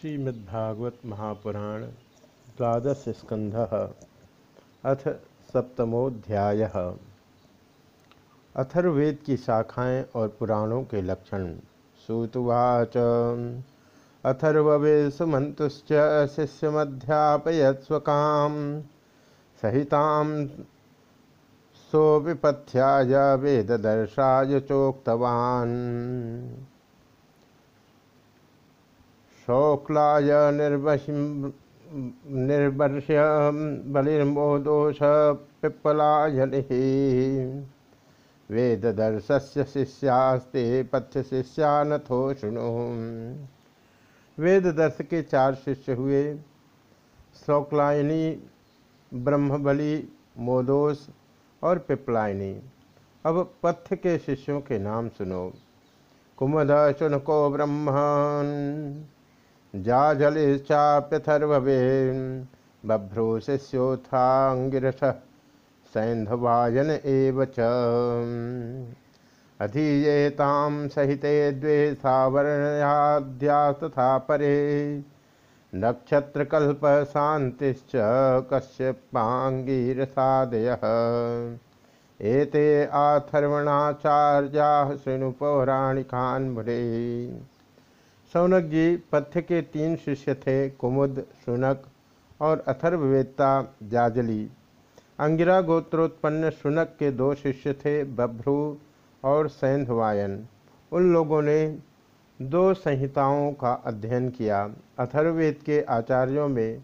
श्रीमद्भागवत महापुराण द्वादश स्कंध अथ सप्तमोध्याय अथर्वेद की शाखाएँ और पुराणों के लक्षण। सूतवाच। अथर्वे सुमंतुश्च शिष्यमध्यापयत स्वकाम सहिता सोविपथ्याय वेददर्शाय चोक्तवान्। शौक्लाय निर्वशिं निर्वर्ष्य बलिर्मोदोष पिप्पलायनिः। वेददर्शस्य शिष्यास्ते पथ्य शिष्या शुणु। वेददर्श के चार शिष्य हुए। शौक्लायनी, ब्रह्मबली मोदोस और पिपलायनी अब पथ्य के शिष्यों के नाम सुनो। कुमद शुनको ब्रह्मन् जाजलिश्चाप्यथर्वे बभ्रो शिष्योत्थांगिरस सैन्धवायन एव च। अधीयेतां सहिते द्वे तथा परे नक्षत्रकल्पशान्तिश्च कश्यपाङ्गीरसादयः। एते आथर्वणाचार्याः शृणु पौराणिकान् मुरे सौनक जी पथ्य के तीन शिष्य थे, कुमुद, सुनक और अथर्ववेत्ता जाजली। अंगिरा गोत्रोत्पन्न सुनक के दो शिष्य थे, बभ्रू और सैंधवायन। उन लोगों ने दो संहिताओं का अध्ययन किया। अथर्ववेद के आचार्यों में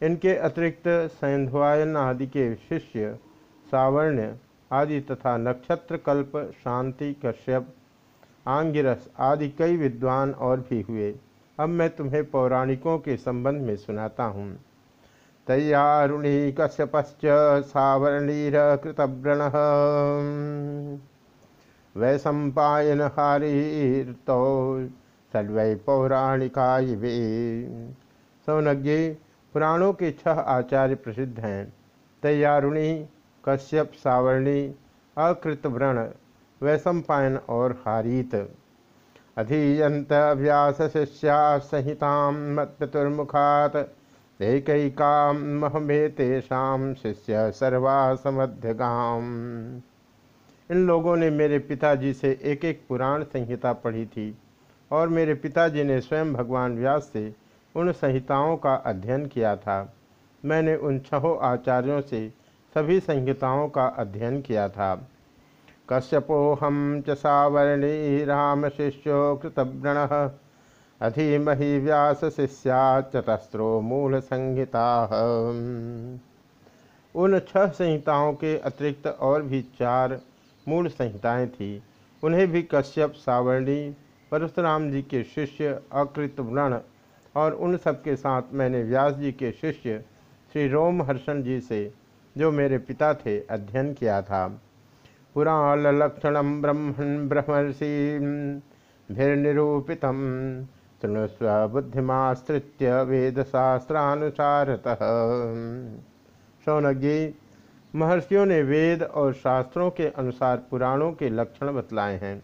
इनके अतिरिक्त सैंधवायन आदि के शिष्य सावर्ण्य आदि तथा नक्षत्र कल्प शांति, कश्यप आंगिरस आदि कई विद्वान और भी हुए। अब मैं तुम्हें पौराणिकों के संबंध में सुनाता हूँ। तैयारुणी कश्यपश्च सावर्णीर कृतव्रण। वैशंपायन हारीर्तो सद्वै पौराणिका वे। सौनज्ञ, पुराणों के छह आचार्य प्रसिद्ध हैं। तैयारुणी, कश्यप, सावरणी, अकृतव्रण वैशंपायन और हारीत। अधीयंत अभ्यास शिष्या संहिता मत्पितुर्मुखात एकैकामहमे तेषाम शिष्य सर्वासमध्यगाम। इन लोगों ने मेरे पिताजी से एक एक पुराण संहिता पढ़ी थी और मेरे पिताजी ने स्वयं भगवान व्यास से उन संहिताओं का अध्ययन किया था। मैंने उन छहों आचार्यों से सभी संहिताओं का अध्ययन किया था। कश्यपोहम च सावर्णी राम शिष्यो कृतव्रण अधीमहि व्यास शिष्या चतस्रो मूल संहिता उन छह संहिताओं के अतिरिक्त और भी चार मूल संहिताएँ थीं। उन्हें भी कश्यप, सावर्णी, परशुराम जी के शिष्य अकृतव्रण और उन सबके साथ मैंने व्यास जी के शिष्य श्री रोमहर्षण जी से, जो मेरे पिता थे, अध्ययन किया था। पुराणलक्षण ब्रह्मण ब्रह्मर्षि भिर्निरूपित शृणुस्व बुद्धिमाश्रित्य वेदशास्त्रानुसारतः। शौनज्ञी महर्षियों ने वेद और शास्त्रों के अनुसार पुराणों के लक्षण बतलाए हैं।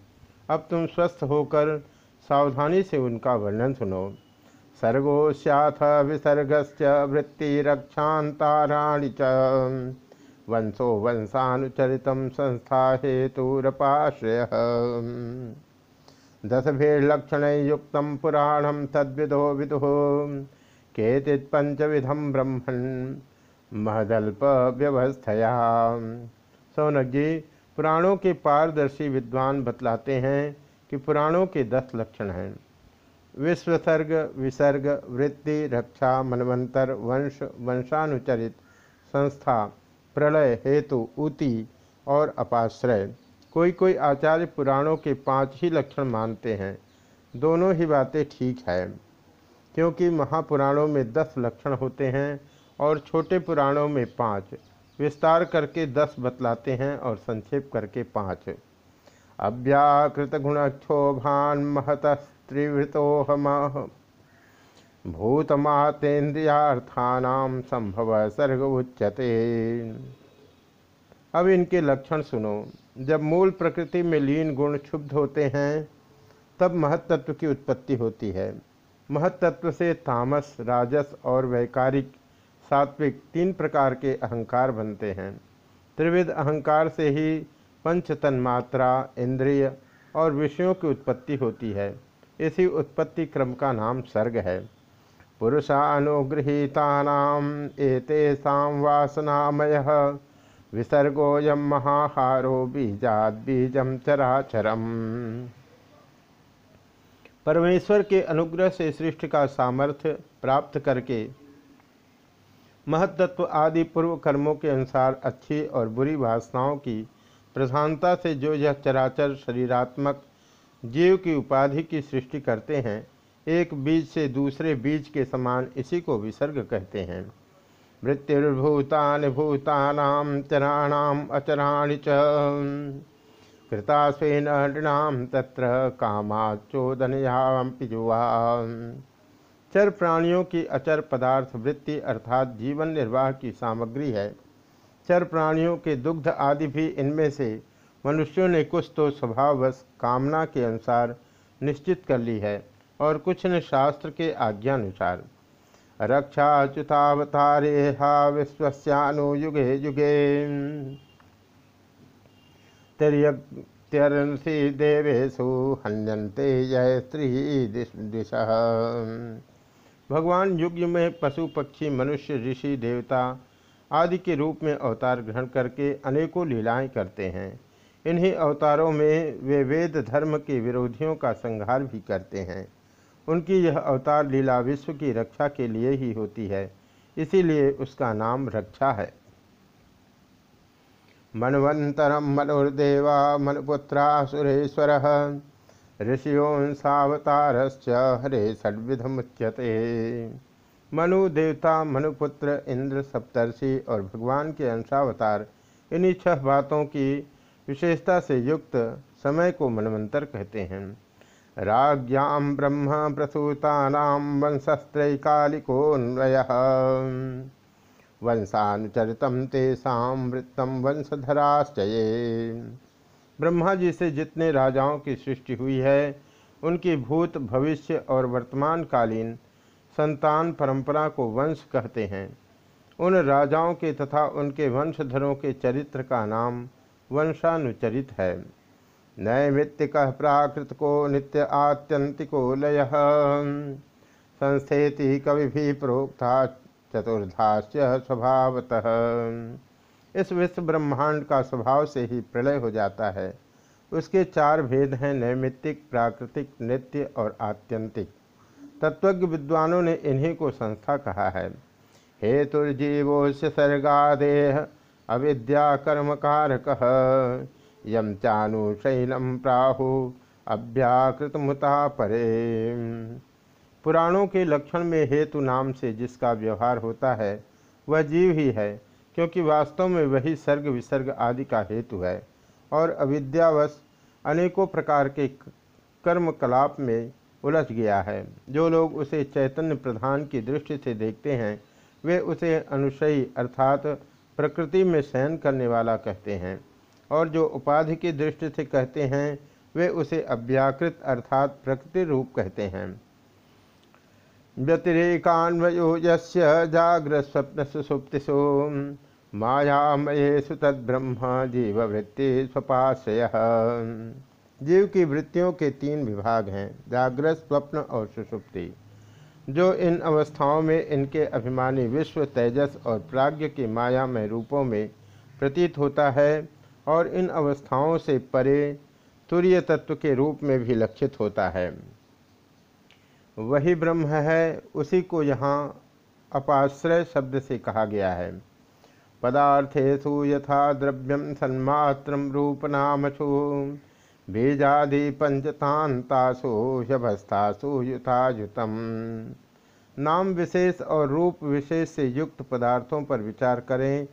अब तुम स्वस्थ होकर सावधानी से उनका वर्णन सुनो। सर्गो स्याथ विसर्गश्च वृत्तिरक्षांताराणि च। वंशो वंशानुचरित संस्था हेतुरपाश्रय। दस भेलक्षण युक्त पुराणम तद्विदो विदु। केचित् पंचविधम ब्रह्मण महदल्प व्यवस्थया सौनक जी पुराणों के पारदर्शी विद्वान बतलाते हैं कि पुराणों के दस लक्षण हैं। विश्वसर्ग, विसर्ग, वृत्ति, रक्षा, मनवंतर, वंश, वंशानुचरित संस्था प्रलय हेतु, उति और अपाश्रय। कोई कोई आचार्य पुराणों के पाँच ही लक्षण मानते हैं। दोनों ही बातें ठीक है, क्योंकि महापुराणों में दस लक्षण होते हैं और छोटे पुराणों में पाँच। विस्तार करके दस बतलाते हैं और संक्षेप करके पाँच। अव्याकृत गुणक्षोभान महत त्रिवृतोहम भूतमातेन्द्रियार्थानाम संभव सर्ग उच्यते। अब इनके लक्षण सुनो। जब मूल प्रकृति में लीन गुण क्षुब्ध होते हैं, तब महत्त्व की उत्पत्ति होती है। महतत्व से तामस, राजस और वैकारिक, सात्विक तीन प्रकार के अहंकार बनते हैं। त्रिविध अहंकार से ही पंच तन्मात्रा, इंद्रिय और विषयों की उत्पत्ति होती है। इसी उत्पत्ति क्रम का नाम सर्ग है। पुरुषानुगृहीता एतेषा वासनामय। विसर्गोयम महाहारो बीजाद बीजम चराचरम। परमेश्वर के अनुग्रह से सृष्टि का सामर्थ्य प्राप्त करके महत्त्व आदि पूर्व कर्मों के अनुसार अच्छी और बुरी वासनाओं की प्रधानता से जो यह चराचर शरीरात्मक जीव की उपाधि की सृष्टि करते हैं एक बीज से दूसरे बीज के समान इसी को विसर्ग कहते हैं। मृत्युर्भूतान भूतानाम चराणाम अचराणि च। कृतास्वेन नृणाम तत्र कामाचोदनयाम चर प्राणियों की अचर पदार्थ वृत्ति अर्थात जीवन निर्वाह की सामग्री है। चर प्राणियों के दुग्ध आदि भी इनमें से मनुष्यों ने कुछ तो स्वभाववश कामना के अनुसार निश्चित कर ली है। और कुछ ने शास्त्र के आज्ञानुसार। रक्षा रक्षाच्युतावतारे हा विश्वस्यानुयुगे युगे त्यरंसी देवेशु हन्यन्ते जय स्त्री दिश भगवान युग में पशु, पक्षी, मनुष्य, ऋषि, देवता आदि के रूप में अवतार ग्रहण करके अनेकों लीलाएँ करते हैं। इन्हीं अवतारों में वे वेद धर्म के विरोधियों का संहार भी करते हैं। उनकी यह अवतार लीला विश्व की रक्षा के लिए ही होती है। इसीलिए उसका नाम रक्षा है। मनवंतरम मनुर्देवा मनुपुत्रा सुरेश्वर ऋषियोंसावतारश्च हरे षड्विधमुच्यते। मनु देवता, मनुपुत्र, इंद्र, सप्तर्षि और भगवान के अंशावतार, इन्हीं छह बातों की विशेषता से युक्त समय को मनवंतर कहते हैं। राज्ञां ब्रह्म प्रसूता वंशस्त्रैकालिकोन्वय वंशानुचरित तेषा वृत्तम वंशधराश्चये। ब्रह्मा जी से जितने राजाओं की सृष्टि हुई है, उनकी भूत भविष्य और वर्तमान कालीन संतान परंपरा को वंश कहते हैं। उन राजाओं के तथा उनके वंशधरों के चरित्र का नाम वंशानुचरित है। नैमित्तिक प्राकृत को नित्य आत्यंतिको लय संस्थेति कवि भी प्रोक्ता चतुर्धाश्य स्वभावतः। इस विश्व ब्रह्मांड का स्वभाव से ही प्रलय हो जाता है। उसके चार भेद हैं, नैमित्तिक, प्राकृतिक, नित्य और आत्यंतिक। तत्वज्ञ विद्वानों ने इन्हीं को संस्था कहा है। हेतुर्जीवोश सर्गादेह, अविद्या कर्म कारक यम चानुशैलम प्राहु अभ्याकृत मुता परे। पुराणों के लक्षण में हेतु नाम से जिसका व्यवहार होता है, वह जीव ही है, क्योंकि वास्तव में वही सर्ग विसर्ग आदि का हेतु है। और अविद्यावश अनेकों प्रकार के कर्म कलाप में उलझ गया है। जो लोग उसे चैतन्य प्रधान की दृष्टि से देखते हैं, वे उसे अनुशयी अर्थात प्रकृति में शयन करने वाला कहते हैं। और जो उपाधि की दृष्टि से कहते हैं, वे उसे अव्याकृत अर्थात प्रकृति रूप कहते हैं। व्यतिरेकान्वयो जाग्र स्वप्न सुसुप्तिषु मायामयेषु तद्ब्रह्म जीववृत्ति स्वपाशय जीव की वृत्तियों के तीन विभाग हैं जागृत स्वप्न और सुसुप्ति। जो इन अवस्थाओं में इनके अभिमानी विश्व, तेजस और प्राज्ञ के मायामय रूपों में प्रतीत होता है और इन अवस्थाओं से परे तुरीय तत्व के रूप में भी लक्षित होता है। वही ब्रह्म है, उसी को यहाँ अपाश्रय शब्द से कहा गया है। पदार्थेशु यथा द्रव्यम सन्मात्र रूपनामसु बीजादि पंचतांतासु यभस्थासु युतायुतम। नाम विशेष और रूप विशेष से युक्त पदार्थों पर विचार करें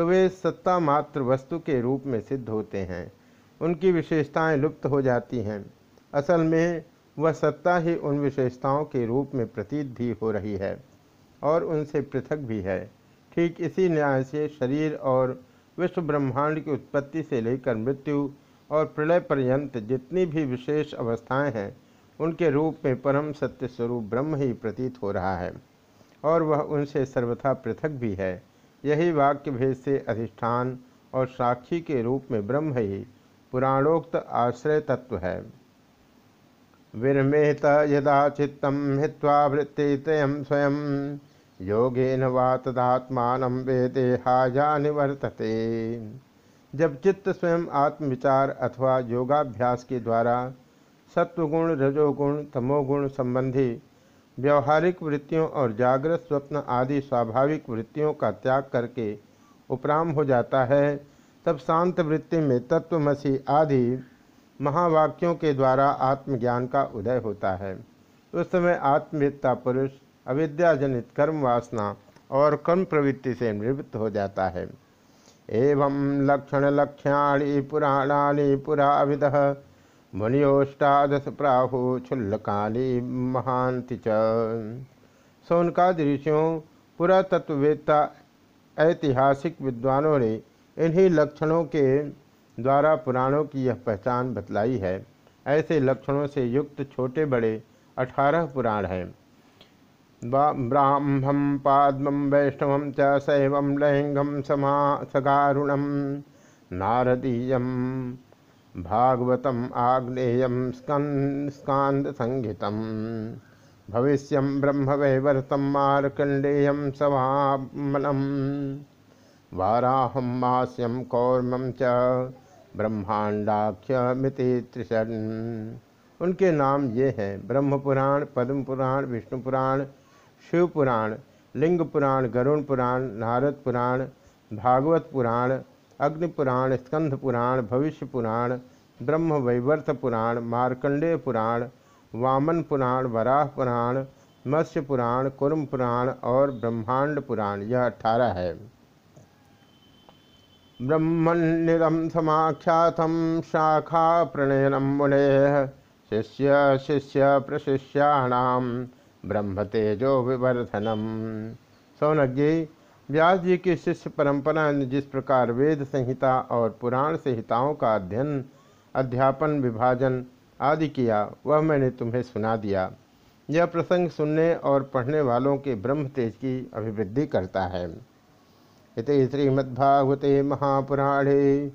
तो वे सत्ता मात्र वस्तु के रूप में सिद्ध होते हैं। उनकी विशेषताएँ लुप्त हो जाती हैं। असल में वह सत्ता ही उन विशेषताओं के रूप में प्रतीत भी हो रही है और उनसे पृथक भी है। ठीक इसी न्याय से शरीर और विश्व ब्रह्मांड की उत्पत्ति से लेकर मृत्यु और प्रलय पर्यंत जितनी भी विशेष अवस्थाएँ हैं, उनके रूप में परम सत्य स्वरूप ब्रह्म ही प्रतीत हो रहा है और वह उनसे सर्वथा पृथक भी है। यही वाक्य भेद से अधिष्ठान और साक्षी के रूप में ब्रह्म ही पुराणोक्त आश्रय तत्व है। विरमेत यदा चित्तम हित्वा वृत्तित्रयम स्वयं, योगेन वा तदात्मान वेदेहाया निवर्तते। जब चित्त स्वयं आत्मविचार अथवा योगाभ्यास के द्वारा सत्वगुण, रजोगुण, तमोगुण संबंधी व्यवहारिक वृत्तियों और जागृत स्वप्न आदि स्वाभाविक वृत्तियों का त्याग करके उपराम हो जाता है, तब शांत वृत्ति में तत्वमसी आदि महावाक्यों के द्वारा आत्मज्ञान का उदय होता है। उस समय आत्मविद्ता पुरुष, अविद्याजनित कर्म वासना और कर्म प्रवृत्ति से निवृत्त हो जाता है। एवं लक्षण लक्ष्याणी पुराणानि पुरा विद मुनियोष्टादश प्राहु क्षुल्लकाली महांति च। सौनकाद ऋषियों पुरातत्ववेत्ता ऐतिहासिक विद्वानों ने इन्हीं लक्षणों के द्वारा पुराणों की यह पहचान बतलाई है। ऐसे लक्षणों से युक्त छोटे बड़े अठारह पुराण हैं। ब्राह्मम पाद्म, वैष्णव च शैव लैंगम समा नारदीय भागवतम आग्नेय स्कांद संहित भविष्य ब्रह्म वैवर्तम मारकंडेय सवामलम। वाराहम मास्यम कौर्मम च ब्रह्मांडाख्यमिति त्रिशन उनके नाम ये हैं, ब्रह्मपुराण पद्म पुराण विष्णु पुराण शिव पुराण लिंग पुराण गरुण पुराण नारद पुराण भागवत पुराण अग्नि पुराण स्कंध पुराण भविष्य पुराण ब्रह्म वैवर्त पुराण मार्कंडेय पुराण वामन पुराण वराह पुराण मत्स्य पुराण कुर्म पुराण और ब्रह्मांड पुराण यह अठारह है। ब्रह्मण्यदम समाख्यात शाखा प्रणयनम मुने शिष्य शिष्य प्रशिष्याण ब्रह्म तेजो विवर्धनम। सौनज्ञ व्यास जी की शिष्य परंपरा ने जिस प्रकार वेद संहिता और पुराण संहिताओं का अध्ययन, अध्यापन, विभाजन आदि किया, वह मैंने तुम्हें सुना दिया। यह प्रसंग सुनने और पढ़ने वालों के ब्रह्म तेज की अभिवृद्धि करता है। इति श्रीमद्भागवते महापुराणे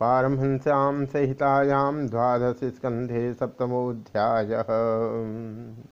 पारमहंस्यां द्वादश स्कंधे सप्तमोऽध्यायः।